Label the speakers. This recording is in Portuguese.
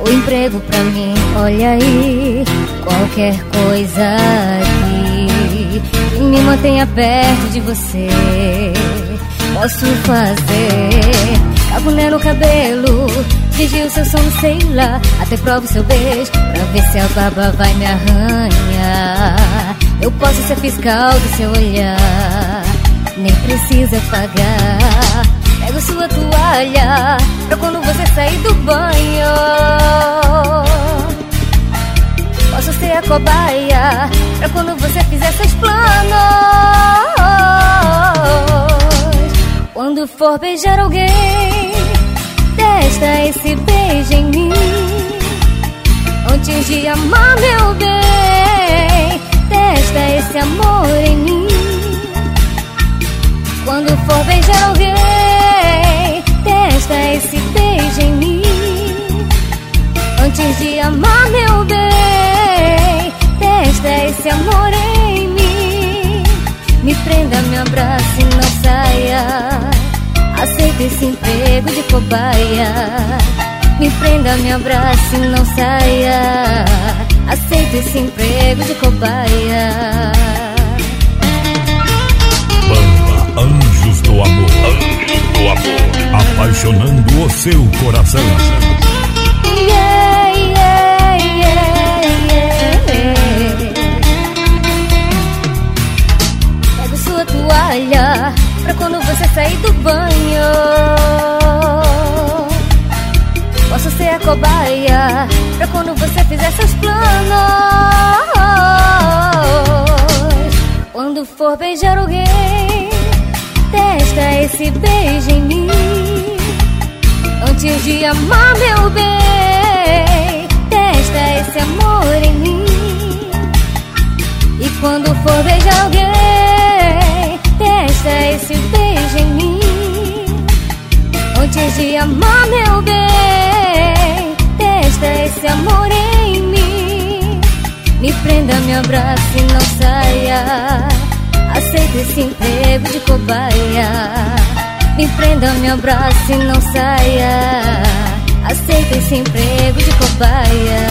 Speaker 1: o emprego pra mim, olha aí, qualquer coisa que me mantenha perto de você, posso fazer. Cabuné no cabelo, vigio seu sono, sei lá, até provo seu beijo, pra ver se a baba vai me arranhar. Eu posso ser fiscal do seu olhar, nem precisa pagar. Pego sua toalha você sair do banho. Posso ser a cobaia pra quando você fizer seus planos. Quando for beijar alguém, testa esse beijo em mim. Antes de amar meu bem, testa esse amor em mim. Quando for beijar alguém, testa esse beijo Me abrace e não saia. Aceita esse emprego de cobaia. Me prenda, me abrace e não saia. Aceita esse emprego de cobaia.
Speaker 2: Banda Anjos do Amor. Anjos do Amor. Apaixonando o seu coração.
Speaker 1: Quando você sair do banho. Posso ser a cobaia pra quando você fizer seus planos. Quando for beijar alguém, testa esse beijo em mim. Antes de amar meu bem, testa esse amor em mim. E quando for beijar alguém, esse beijo em mim. Antes de amar meu bem, testa esse amor em mim. Me prenda, me abrace e não saia. Aceita esse emprego de cobaia. Me prenda, me abrace e não saia. Aceita esse emprego de cobaia.